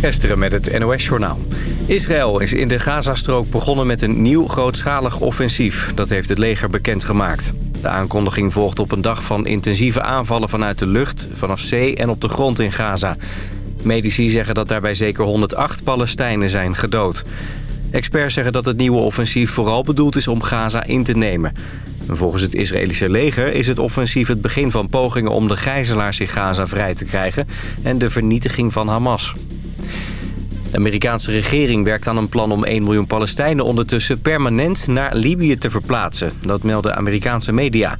Gisteren met het NOS-journaal. Israël is in de Gazastrook begonnen met een nieuw grootschalig offensief. Dat heeft het leger bekendgemaakt. De aankondiging volgt op een dag van intensieve aanvallen vanuit de lucht, vanaf zee en op de grond in Gaza. Medici zeggen dat daarbij zeker 108 Palestijnen zijn gedood. Experts zeggen dat het nieuwe offensief vooral bedoeld is om Gaza in te nemen. Volgens het Israëlische leger is het offensief het begin van pogingen om de gijzelaars in Gaza vrij te krijgen en de vernietiging van Hamas. De Amerikaanse regering werkt aan een plan om 1 miljoen Palestijnen ondertussen permanent naar Libië te verplaatsen. Dat melden Amerikaanse media.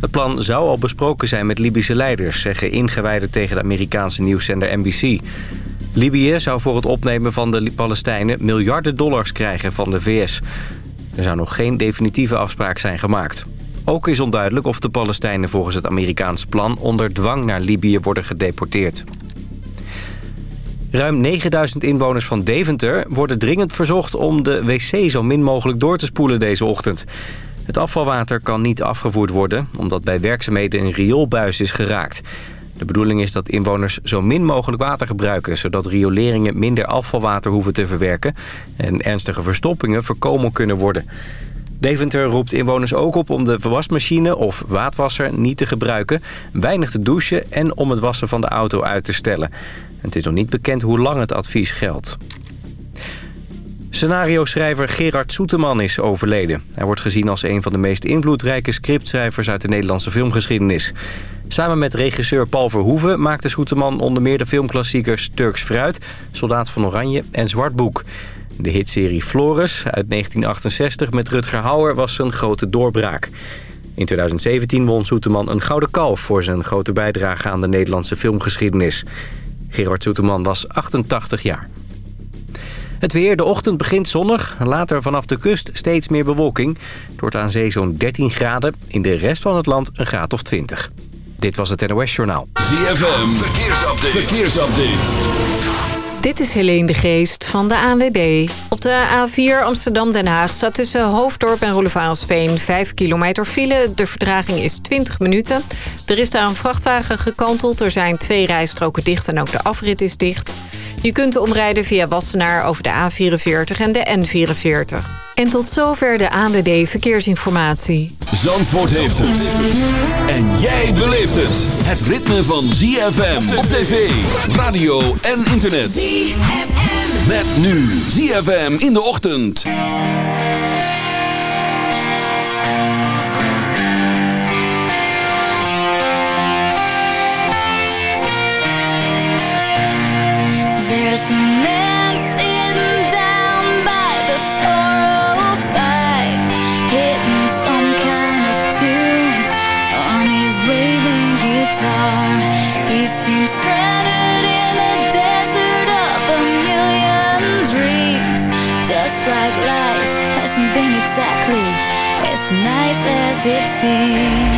Het plan zou al besproken zijn met Libische leiders, zeggen ingewijden tegen de Amerikaanse nieuwszender NBC. Libië zou voor het opnemen van de Palestijnen miljarden dollars krijgen van de VS. Er zou nog geen definitieve afspraak zijn gemaakt. Ook is onduidelijk of de Palestijnen volgens het Amerikaanse plan onder dwang naar Libië worden gedeporteerd. Ruim 9000 inwoners van Deventer worden dringend verzocht om de wc zo min mogelijk door te spoelen deze ochtend. Het afvalwater kan niet afgevoerd worden omdat bij werkzaamheden een rioolbuis is geraakt. De bedoeling is dat inwoners zo min mogelijk water gebruiken... zodat rioleringen minder afvalwater hoeven te verwerken... en ernstige verstoppingen voorkomen kunnen worden. Deventer roept inwoners ook op om de wasmachine of waadwasser niet te gebruiken... weinig te douchen en om het wassen van de auto uit te stellen. Het is nog niet bekend hoe lang het advies geldt. Scenario-schrijver Gerard Soeteman is overleden. Hij wordt gezien als een van de meest invloedrijke scriptschrijvers uit de Nederlandse filmgeschiedenis. Samen met regisseur Paul Verhoeven maakte Soeteman onder meer de filmklassiekers Turks Fruit, Soldaat van Oranje en Zwart Boek. De hitserie Flores uit 1968 met Rutger Hauer was zijn grote doorbraak. In 2017 won Soeteman een Gouden Kalf voor zijn grote bijdrage aan de Nederlandse filmgeschiedenis. Gerard Soeteman was 88 jaar. Het weer, de ochtend begint zonnig. Later vanaf de kust steeds meer bewolking. Het wordt aan zee zo'n 13 graden. In de rest van het land een graad of 20. Dit was het NOS Journaal. ZFM, verkeersupdate. verkeersupdate. Dit is Helene de Geest van de ANWB. Op de A4 Amsterdam-Den Haag staat tussen Hoofddorp en Roelevaansveen 5 kilometer file. De vertraging is 20 minuten. Er is daar een vrachtwagen gekanteld. Er zijn twee rijstroken dicht en ook de afrit is dicht. Je kunt omrijden via Wassenaar over de A44 en de N44. En tot zover de ANWB Verkeersinformatie. Zandvoort heeft het. En jij beleeft het. Het ritme van ZFM op tv, radio en internet. ZFM. Met nu ZFM in de ochtend. It seems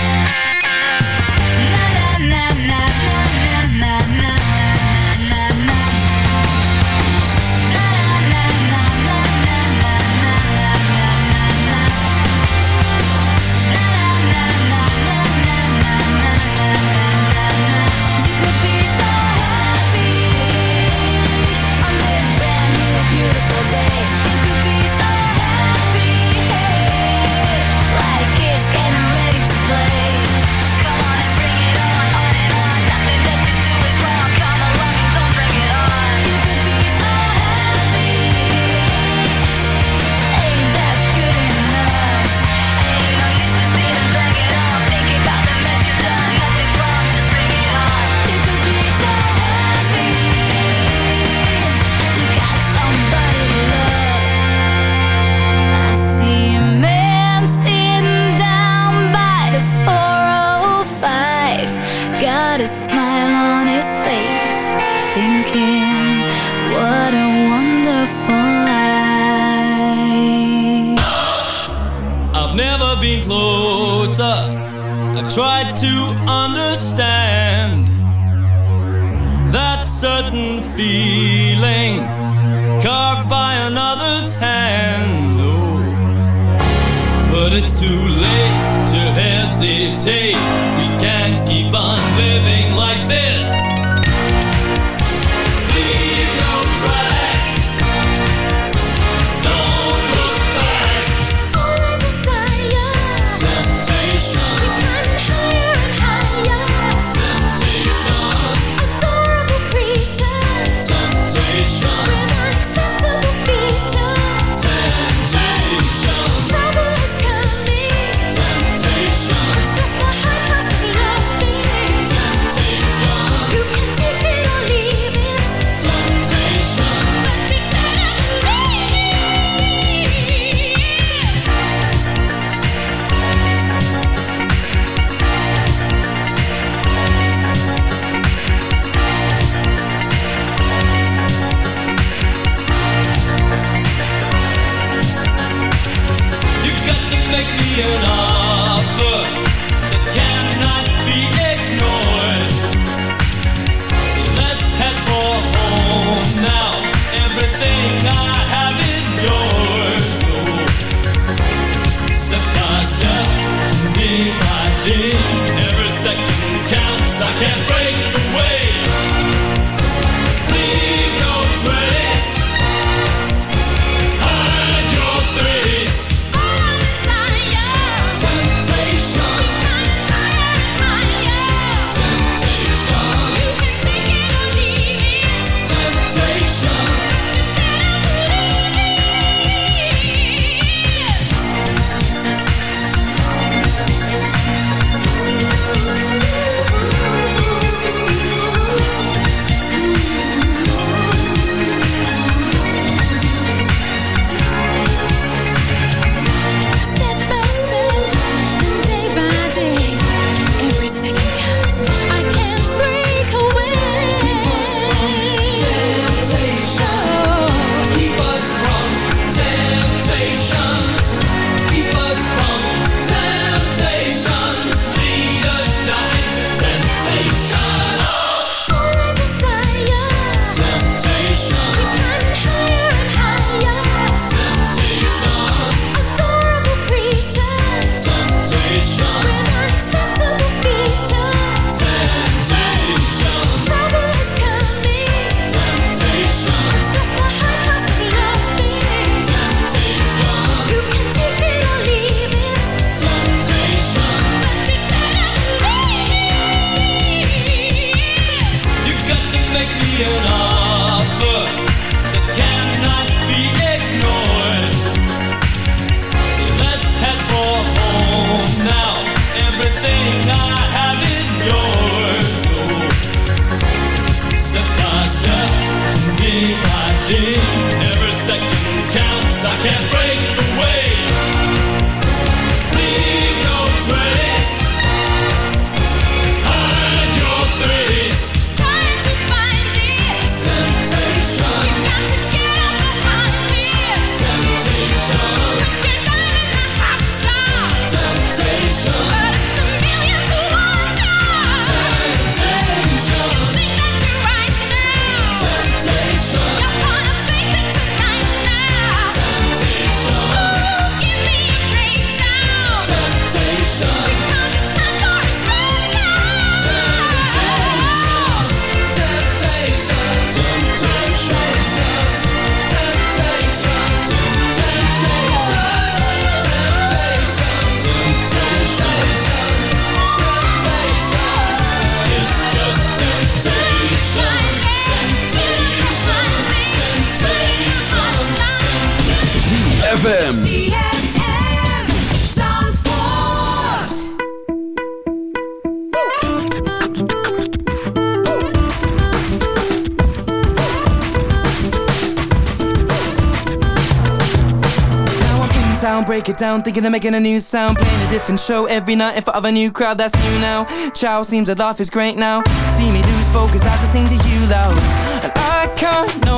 Yeah. ZFM. break it down Thinking of making a new sound Playing a different show every night In front of a new crowd, that's you now. Chow seems to laugh is great now. See me lose focus as I sing to you loud. And I can't know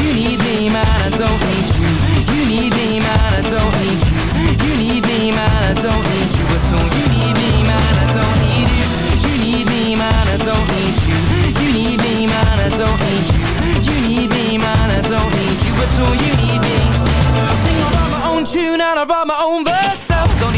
you need me, man, I don't need you. You need me, man, I don't need you. You need me, man, I don't need you at all. You need me, man, I don't need you. You need me, man, I don't need you. You need me, man, I don't need you. You need me, man, I don't need you at all. You need me. I sing, I my own tune and I write my own verse. So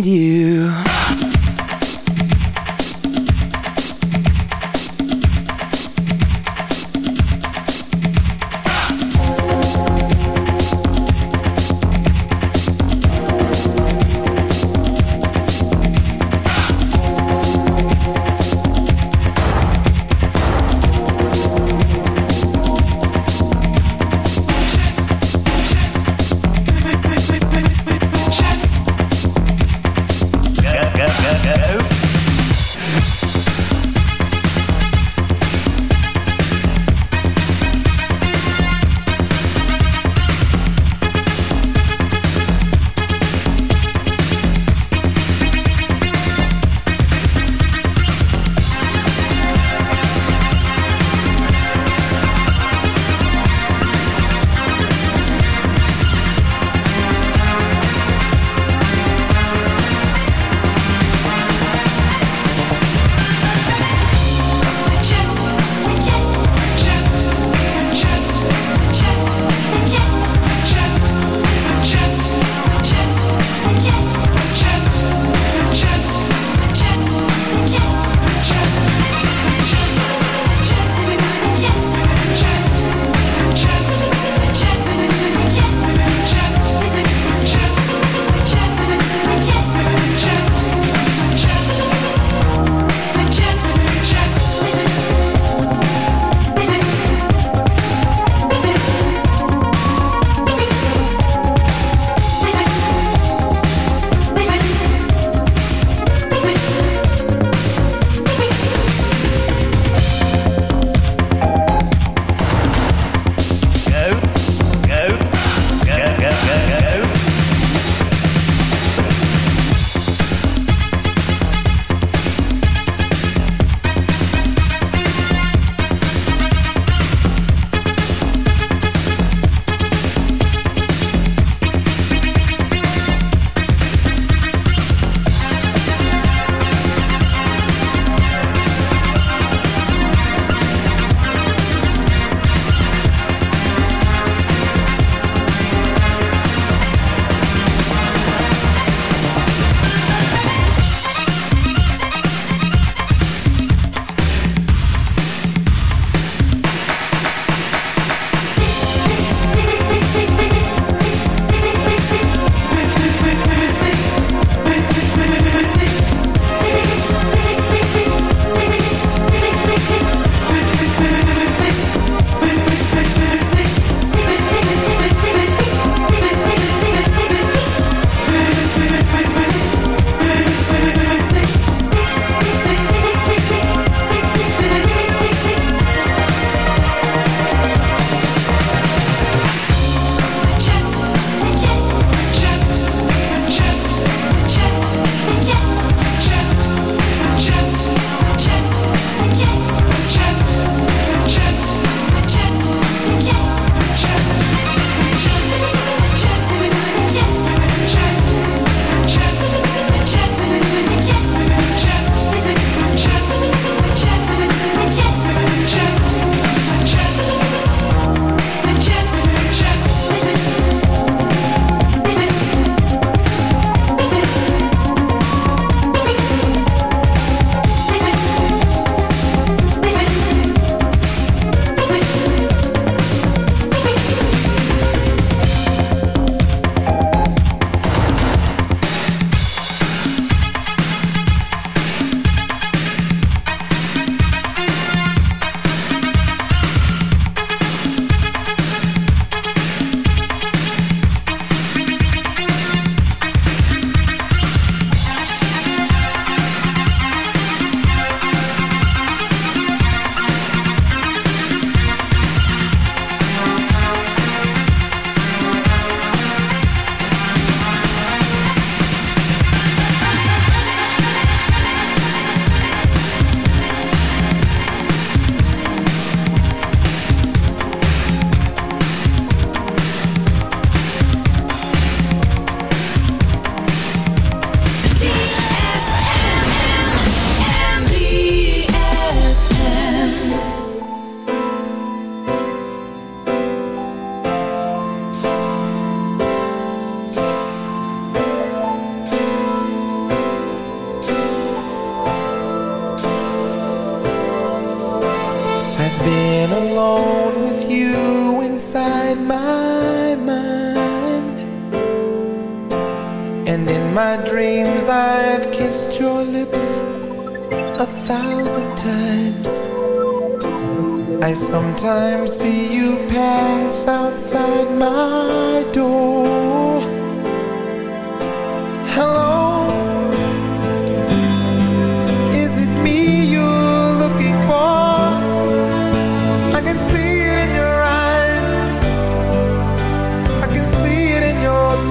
need you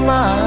smile.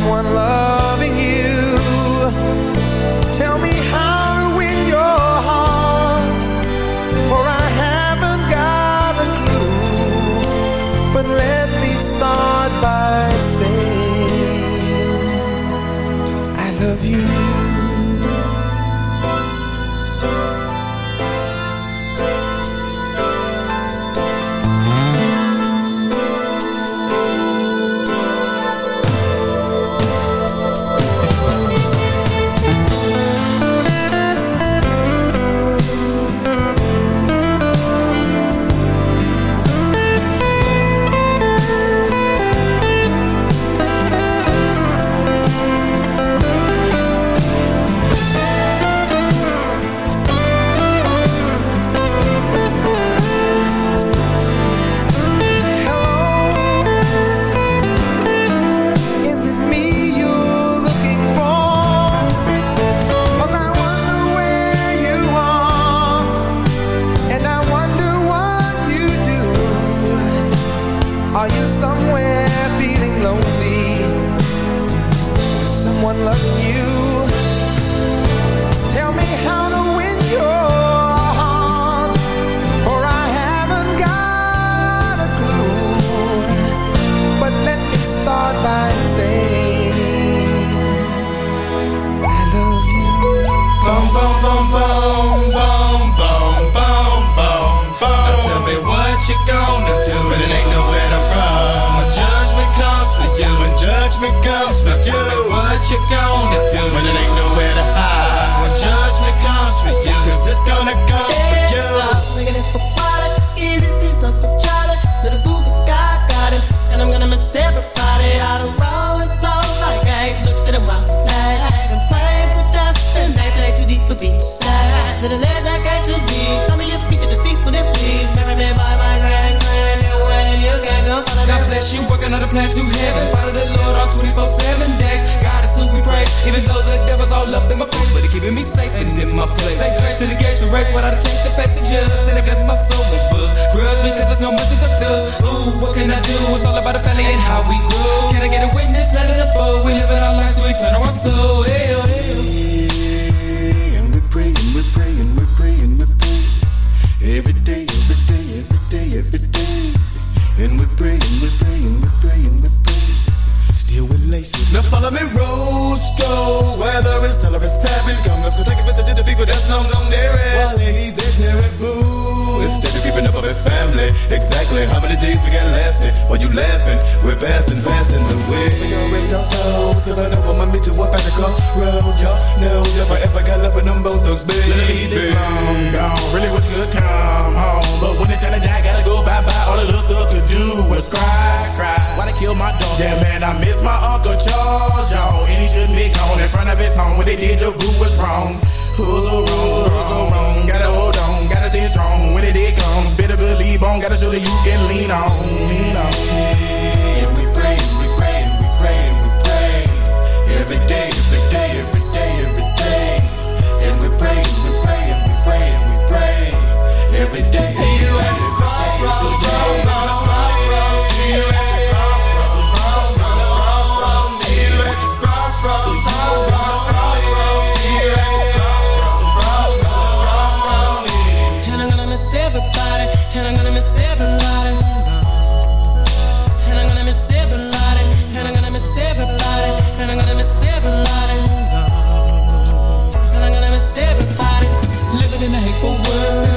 someone love. Race, without a change to face the judge. And it blesses my soul with books. Grudge because there's no mercy for thugs. Ooh, what can I do? It's all about the family and how we grow. Can I get a witness? Let it unfold. We living our lives, so we turn our soul. Hey, hey. And we're praying, we're praying, we're praying, we're praying. Every day, every day, every day, every day. And we're praying, we're praying, we're praying, we're praying. Still with lace. Now follow me, Rosto. Weather is teller is seven. Come, let's go take a visit to the people that's long gone nearest. While ladies, they terrible. Instead of keeping up with family. Exactly how many days we got lasting? While you laughing, we're passing, passing the way. For your rest don't souls, cause I know I'ma meet you up at the crossroad. Y'all know if I ever got love with them both thugs, baby. This long gone, really wish you could come home. But when it's time to die, gotta go bye bye. All the little thug could do was cry, cry. Why they kill my dog? Yeah, man, I miss my Uncle Charles, y'all. And he shouldn't be gone in front of his home. When they did, the group was wrong. Who's so wrong, who's so wrong? Gotta hold on, gotta stay strong. When it day comes, better believe on. Gotta show that you can lean on, lean on. And we pray, and we pray, and we pray, and we pray. Every day, every day, every day, every day. And we pray, and we pray, and we pray, and we pray. Every day. See you at the crossroads, crossroads, crossroads. See you at See you. And I'm gonna miss everybody, and I'm gonna miss everybody. And I'm gonna miss everybody, and I'm gonna miss everybody, and I'm gonna miss everybody. And I'm gonna miss everybody. Living in a hateful world.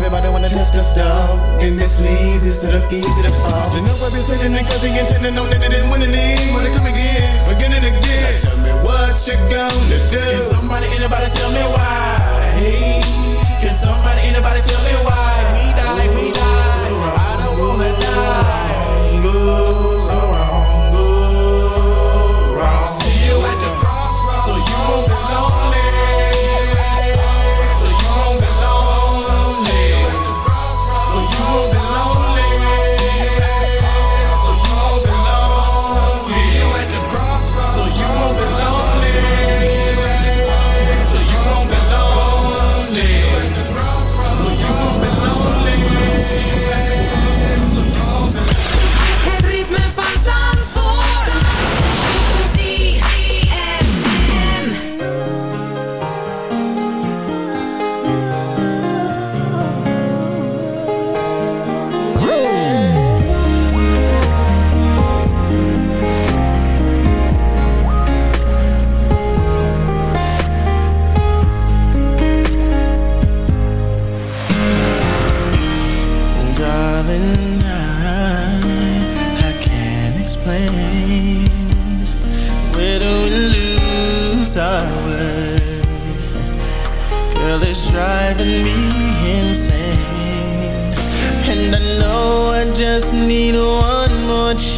Everybody wanna test the stuff. And this leads is to the easy to fall. Know I've been sitting and cause he intended on that it didn't win any. Wanna come again, again and again. Now tell me what you gonna do. Can somebody, anybody tell me why? Hey, can somebody, anybody tell me why? We die, we die. I don't wanna die. Go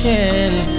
more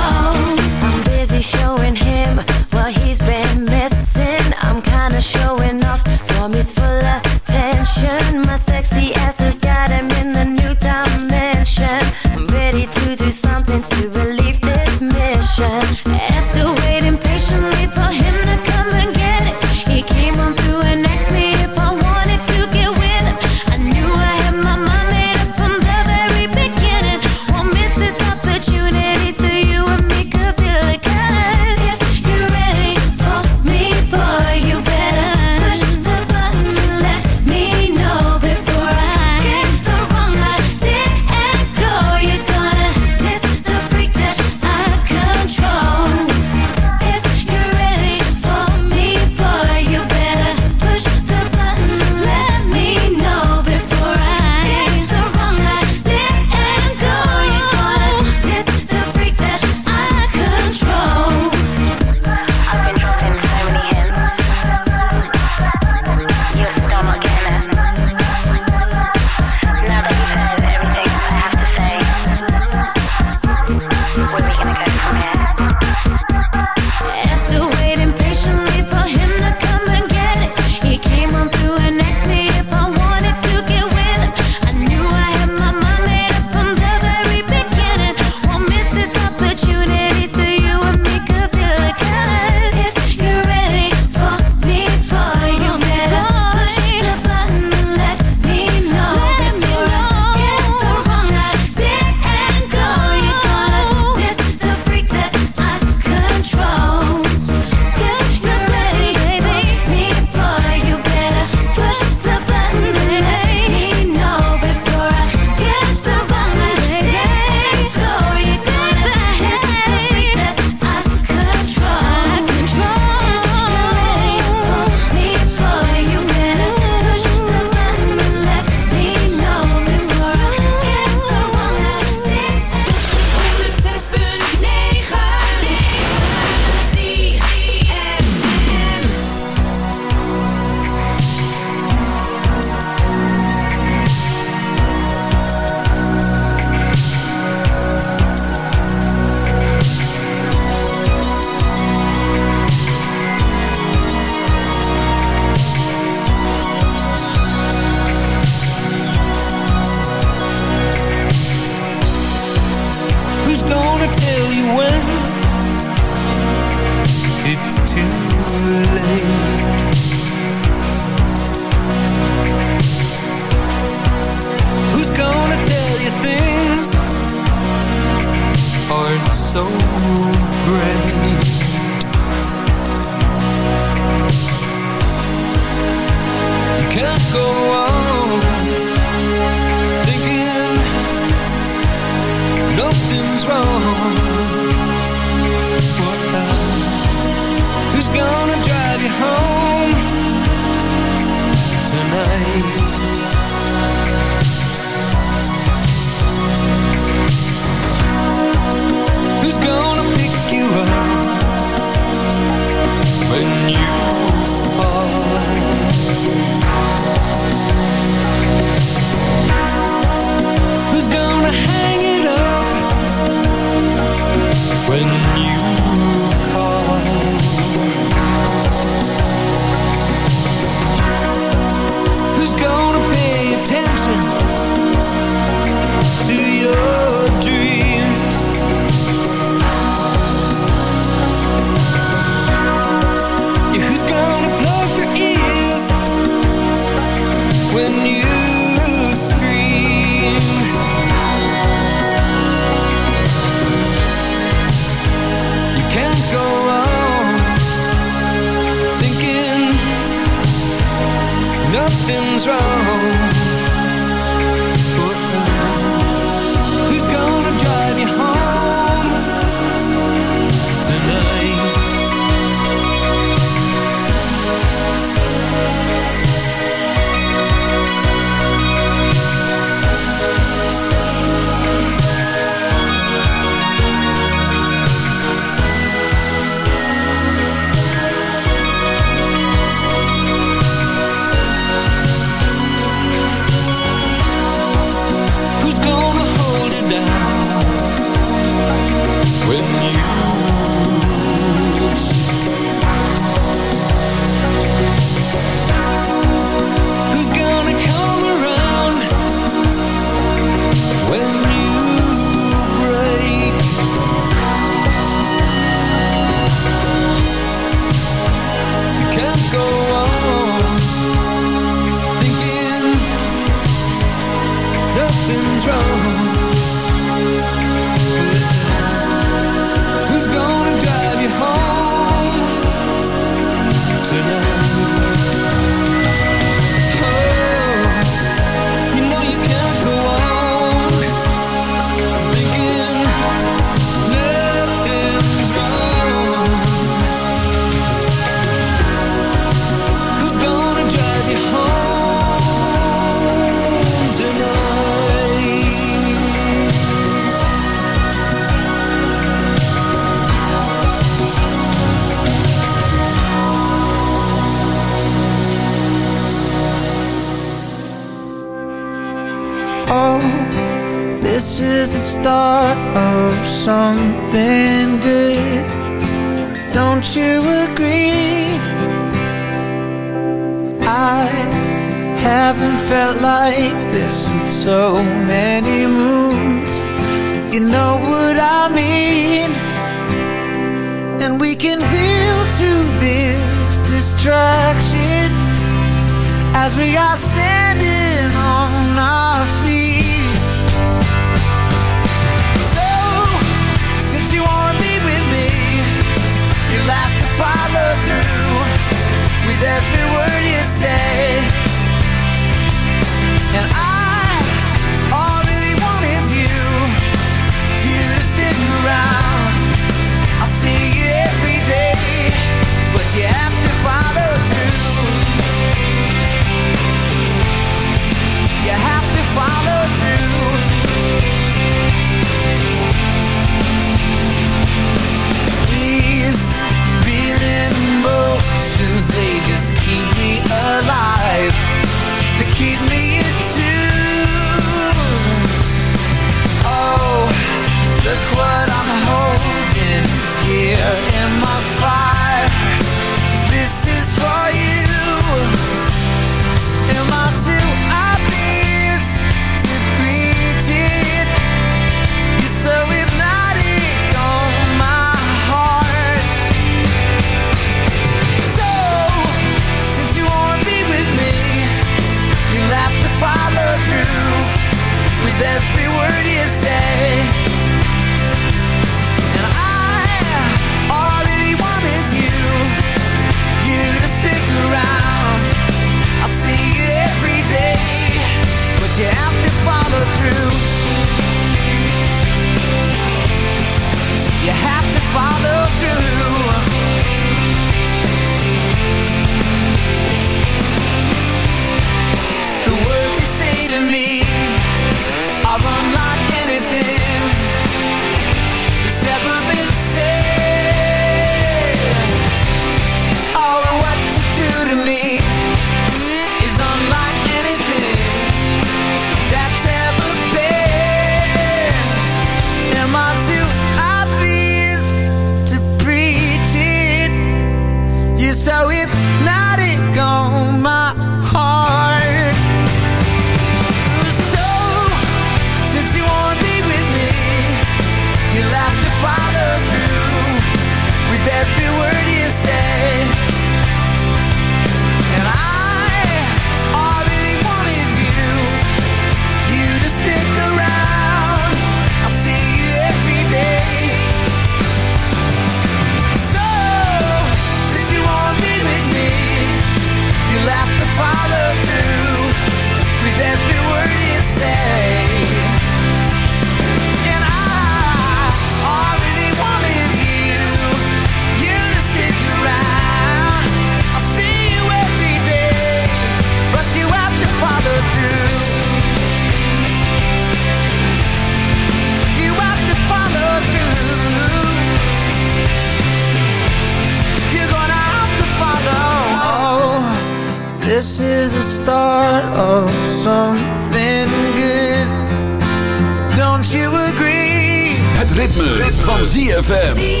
ZFM.